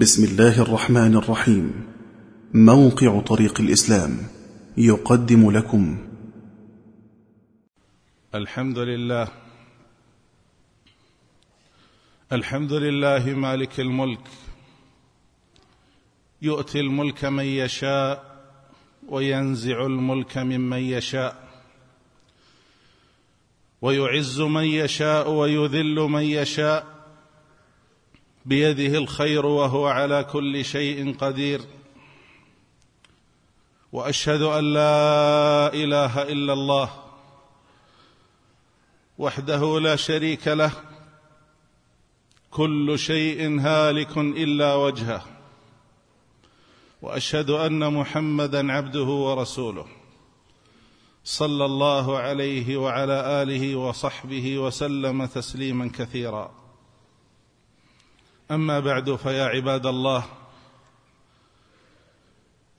بسم الله الرحمن الرحيم. موقع طريق الإسلام يقدم لكم. الحمد لله. الحمد لله مالك الملك. يؤتي الملك من يشاء وينزع الملك ممن يشاء. ويعز من يشاء ويذل من يشاء. بيده الخير وهو على كل شيء قدير. وأشهد أن لا إله إلا الله وحده لا شريك له. كل شيء هالك إلا وجهه. وأشهد أن محمدا عبده ورسوله صلى الله عليه وعلى آله وصحبه وسلم تسليما كثيرا. أما بعد فيا عباد الله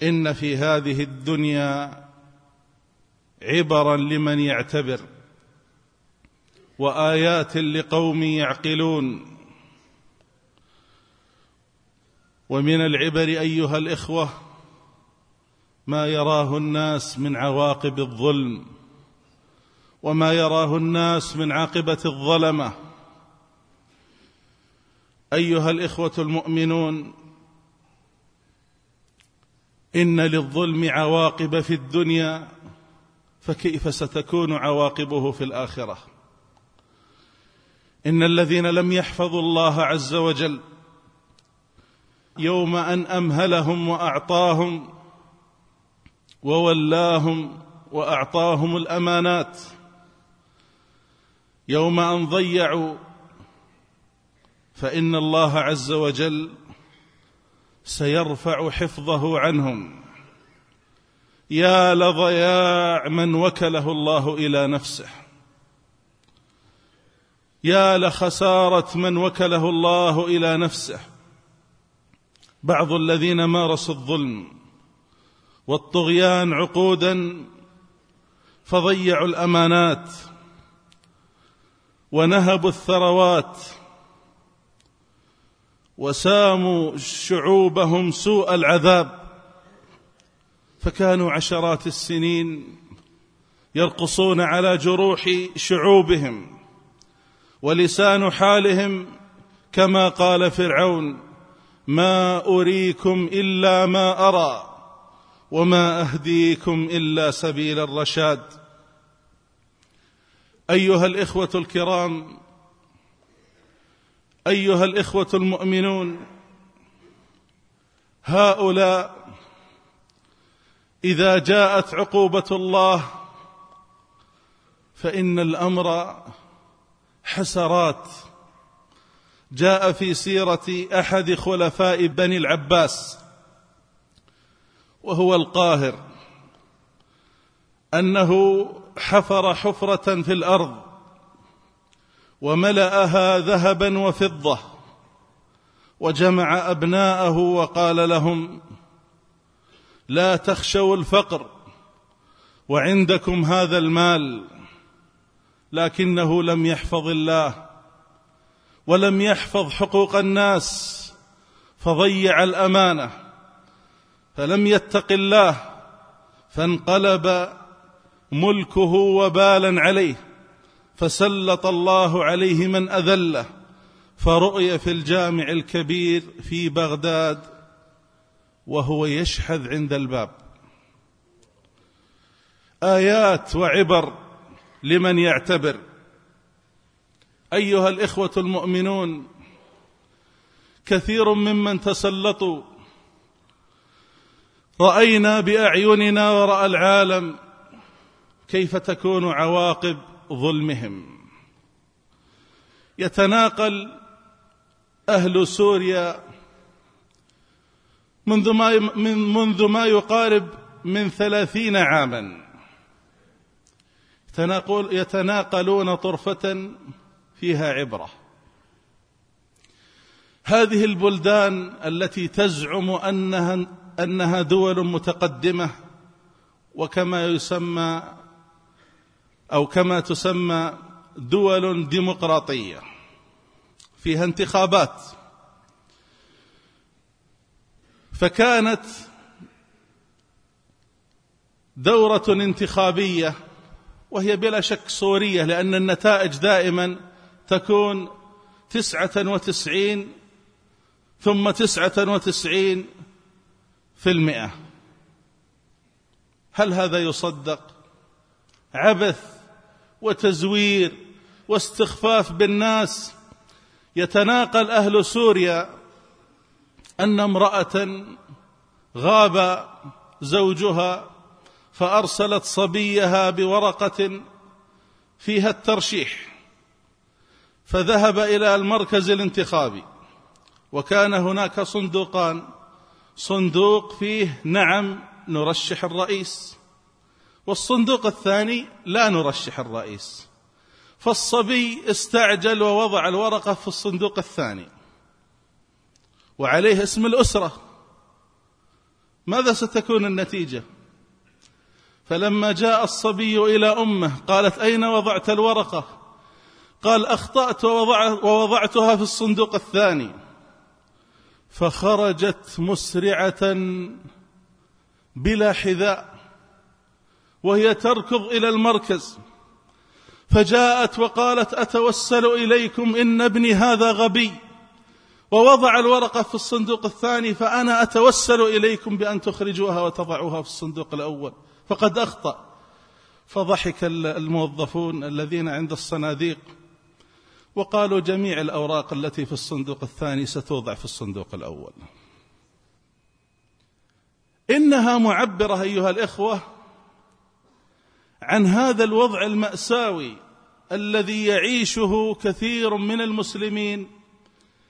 إن في هذه الدنيا عبرا لمن يعتبر وآيات لقوم يعقلون. ومن العبر أيها الإخوة ما يراه الناس من عواقب الظلم وما يراه الناس من عاقبة الظلمة. أيها الإخوة المؤمنون إن للظلم عواقب في الدنيا فكيف ستكون عواقبه في الآخرة؟ إن الذين لم يحفظوا الله عز وجل يوم أن أمهلهم وأعطاهم وولاهم وأعطاهم الأمانات يوم أن ضيعوا فإن الله عز وجل سيرفع حفظه عنهم. يا لضياع من وكله الله إلى نفسه. يا لخسارة من وكله الله إلى نفسه. بعض الذين مارسوا الظلم والطغيان عقودا فضيعوا الأمانات ونهبوا الثروات وساموا شعوبهم سوء العذاب. فكانوا عشرات السنين يرقصون على جروح شعوبهم ولسان حالهم كما قال فرعون ما أريكم إلا ما أرى وما أهديكم إلا سبيل الرشاد. أيها الإخوة الكرام أيها الإخوة المؤمنون هؤلاء إذا جاءت عقوبة الله فإن الأمر حسرات. جاء في سيرة أحد خلفاء بني العباس وهو القاهر أنه حفر حفرة في الأرض. وملأها ذهبا وفضة وجمع أبناءه وقال لهم لا تخشوا الفقر وعندكم هذا المال لكنه لم يحفظ الله ولم يحفظ حقوق الناس فضيع الأمانة فلم يتق الله فانقلب ملكه وبالا عليه. فسلط الله عليه من أذله فرؤي في الجامع الكبير في بغداد وهو يشحذ عند الباب. آيات وعبر لمن يعتبر. أيها الإخوة المؤمنون كثير ممن تسلطوا. رأينا بأعيننا وراى العالم كيف تكون عواقب ظلمهم. يتناقل أهل سوريا منذ ما من منذ ما يقارب من ثلاثين عاما. يتناقلون طرفة فيها عبرة. هذه البلدان التي تزعم أنها أنها دول متقدمة وكما يسمى أو كما تسمى دول ديمقراطية فيها انتخابات. فكانت دورة انتخابية وهي بلا شك صورية لأن النتائج دائما تكون تسعة وتسعين ثم تسعة وتسعين في المئة. هل هذا يصدق؟ عبث وتزوير واستخفاف بالناس. يتناقل أهل سوريا أن امرأة غاب زوجها فأرسلت صبيها بورقة فيها الترشيح فذهب إلى المركز الانتخابي وكان هناك صندوقان صندوق فيه نعم نرشح الرئيس. والصندوق الثاني لا نرشح الرئيس. فالصبي استعجل ووضع الورقة في الصندوق الثاني. وعليه اسم الأسرة. ماذا ستكون النتيجة؟ فلما جاء الصبي إلى أمه قالت أين وضعت الورقة؟ قال أخطأت ووضعتها في الصندوق الثاني. فخرجت مسرعة بلا حذاء. وهي تركض إلى المركز. فجاءت وقالت أتوسل إليكم إن ابني هذا غبي. ووضع الورقة في الصندوق الثاني فأنا أتوسل إليكم بأن تخرجوها وتضعوها في الصندوق الأول. فقد أخطأ. فضحك الموظفون الذين عند الصناديق. وقالوا جميع الأوراق التي في الصندوق الثاني ستوضع في الصندوق الأول. إنها معبرة أيها الإخوة عن هذا الوضع المأساوي الذي يعيشه كثير من المسلمين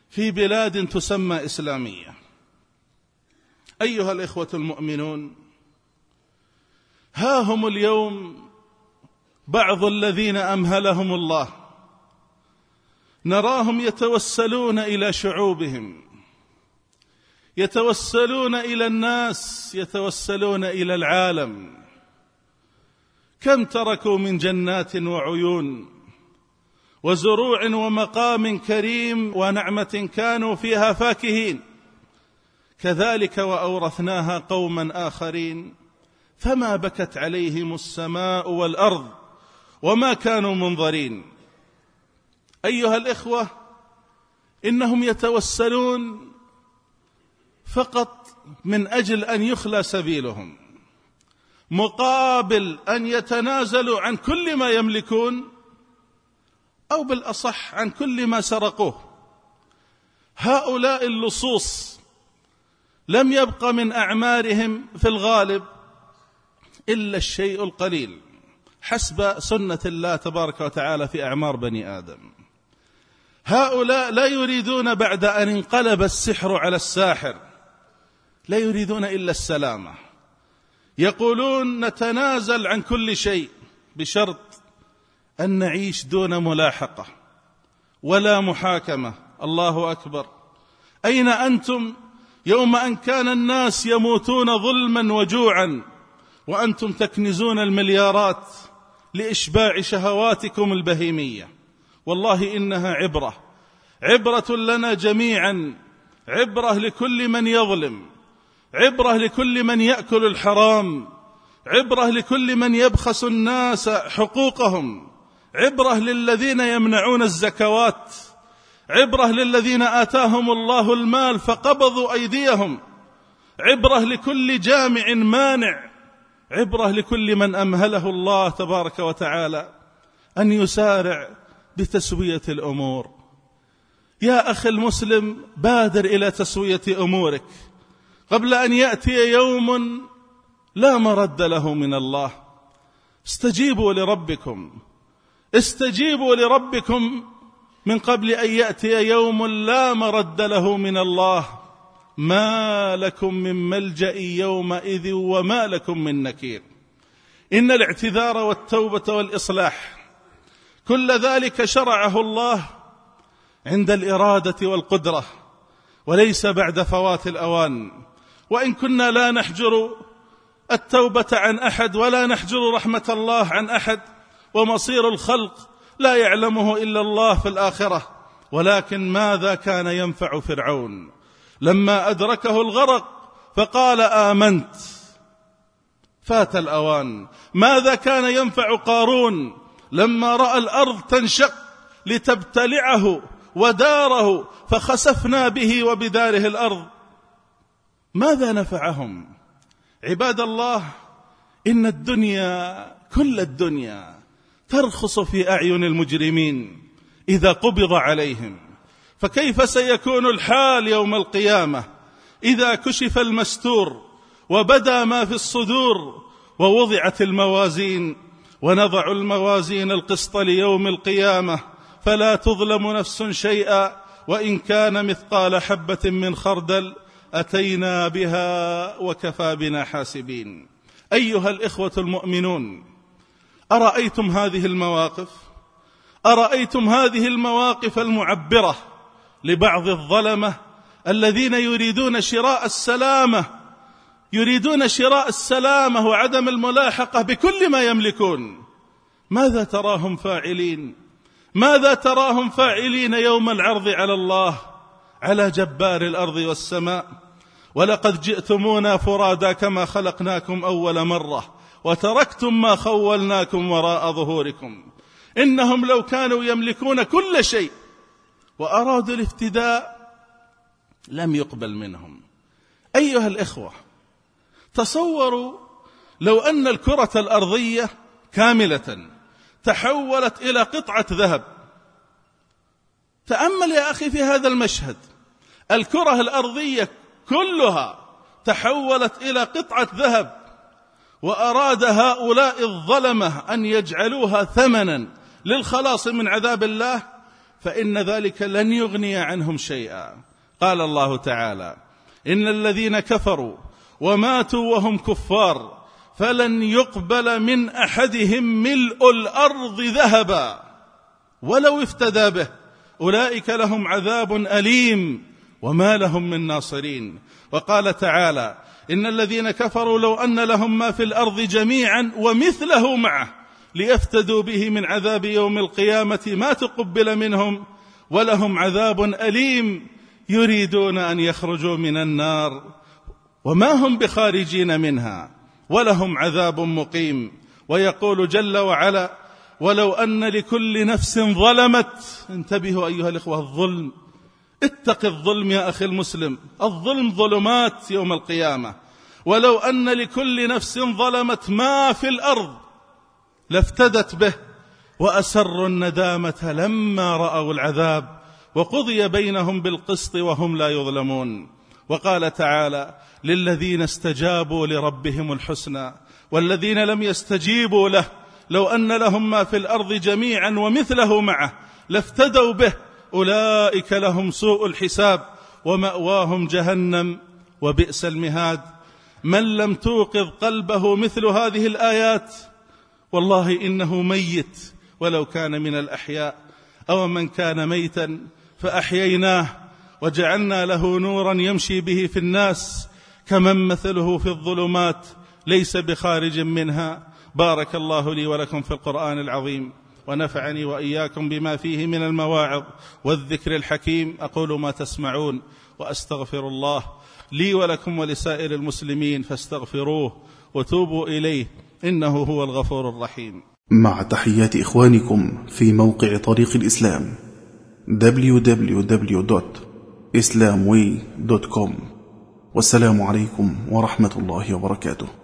في بلاد تسمى إسلامية. أيها الإخوة المؤمنون ها هم اليوم بعض الذين أمهلهم الله. نراهم يتوسلون إلى شعوبهم يتوسلون إلى الناس يتوسلون إلى العالم. كم تركوا من جنات وعيون وزروع ومقام كريم ونعمة كانوا فيها فاكهين. كذلك وأورثناها قوما آخرين. فما بكت عليهم السماء والأرض وما كانوا منظرين. أيها الإخوة إنهم يتوسلون فقط من أجل أن يخلى سبيلهم. مقابل أن يتنازلوا عن كل ما يملكون أو بالأصح عن كل ما سرقوه. هؤلاء اللصوص لم يبق من أعمارهم في الغالب إلا الشيء القليل حسب سنة الله تبارك وتعالى في أعمار بني آدم. هؤلاء لا يريدون بعد أن انقلب السحر على الساحر لا يريدون إلا السلامة. يقولون نتنازل عن كل شيء بشرط أن نعيش دون ملاحقة ولا محاكمة. الله أكبر. أين أنتم يوم أن كان الناس يموتون ظلما وجوعا وأنتم تكنزون المليارات لإشباع شهواتكم البهيمية؟ والله إنها عبرة. عبرة لنا جميعا. عبرة لكل من يظلم. عبرة لكل من يأكل الحرام. عبرة لكل من يبخس الناس حقوقهم. عبرة للذين يمنعون الزكوات. عبرة للذين آتاهم الله المال فقبضوا أيديهم. عبرة لكل جامع مانع. عبرة لكل من أمهله الله تبارك وتعالى أن يسارع بتسوية الأمور. يا أخي المسلم بادر إلى تسوية أمورك. قبل أن يأتي يوم لا مرد له من الله. استجيبوا لربكم. استجيبوا لربكم من قبل أن يأتي يوم لا مرد له من الله. ما لكم من ملجأ يومئذ وما لكم من نكير. إن الاعتذار والتوبة والإصلاح كل ذلك شرعه الله عند الإرادة والقدرة وليس بعد فوات الأوان. وإن كنا لا نحجر التوبة عن أحد ولا نحجر رحمة الله عن أحد ومصير الخلق لا يعلمه إلا الله في الآخرة. ولكن ماذا كان ينفع فرعون؟ لما أدركه الغرق فقال آمنت. فات الأوان. ماذا كان ينفع قارون لما رأى الأرض تنشق لتبتلعه وداره فخسفنا به وبداره الأرض؟ ماذا نفعهم؟ عباد الله إن الدنيا كل الدنيا ترخص في أعين المجرمين إذا قبض عليهم. فكيف سيكون الحال يوم القيامة إذا كشف المستور وبدا ما في الصدور ووضعت الموازين ونضع الموازين القسط ليوم القيامة؟ فلا تظلم نفس شيئا وإن كان مثقال حبة من خردل أتينا بها وكفى بنا حاسبين. أيها الإخوة المؤمنون أرأيتم هذه المواقف؟ أرأيتم هذه المواقف المعبرة لبعض الظلمة الذين يريدون شراء السلامة يريدون شراء السلامة وعدم الملاحقة بكل ما يملكون؟ ماذا تراهم فاعلين؟ ماذا تراهم فاعلين يوم العرض على الله على جبار الأرض والسماء؟ ولقد جئتمونا فرادا كما خلقناكم أول مرة وتركتم ما خولناكم وراء ظهوركم. إنهم لو كانوا يملكون كل شيء وأرادوا الافتداء لم يقبل منهم. أيها الإخوة تصوروا لو أن الكرة الأرضية كاملة تحولت إلى قطعة ذهب. تأمل يا أخي في هذا المشهد الكرة الأرضية كلها تحولت إلى قطعة ذهب وأراد هؤلاء الظلمة أن يجعلوها ثمنا للخلاص من عذاب الله فإن ذلك لن يغني عنهم شيئا. قال الله تعالى إن الذين كفروا وماتوا وهم كفار فلن يقبل من أحدهم ملء الأرض ذهبا. ولو افتدى به أولئك لهم عذاب أليم. وما لهم من ناصرين. وقال تعالى إن الذين كفروا لو أن لهم ما في الأرض جميعا ومثله معه ليفتدوا به من عذاب يوم القيامة ما تقبل منهم ولهم عذاب أليم يريدون أن يخرجوا من النار. وما هم بخارجين منها ولهم عذاب مقيم. ويقول جل وعلا ولو أن لكل نفس ظلمت. انتبهوا أيها الإخوة الظلم اتق الظلم يا أخي المسلم. الظلم ظلمات يوم القيامة. ولو أن لكل نفس ظلمت ما في الأرض لافتدت به وأسروا الندامة لما رأوا العذاب وقضي بينهم بالقسط وهم لا يظلمون. وقال تعالى للذين استجابوا لربهم الحسنى والذين لم يستجيبوا له لو أن لهم ما في الأرض جميعا ومثله معه لافتدوا به أولئك لهم سوء الحساب ومأواهم جهنم وبئس المهاد. من لم توقظ قلبه مثل هذه الآيات والله إنه ميت ولو كان من الأحياء. أو من كان ميتا فأحييناه وجعلنا له نورا يمشي به في الناس كمن مثله في الظلمات ليس بخارج منها. بارك الله لي ولكم في القرآن العظيم. ونفعني وإياكم بما فيه من المواعظ والذكر الحكيم. أقول ما تسمعون وأستغفر الله لي ولكم ولسائر المسلمين فاستغفروه وتوبوا إليه إنه هو الغفور الرحيم. مع تحيات إخوانكم في موقع طريق الإسلام www.islamway.com والسلام عليكم ورحمة الله وبركاته.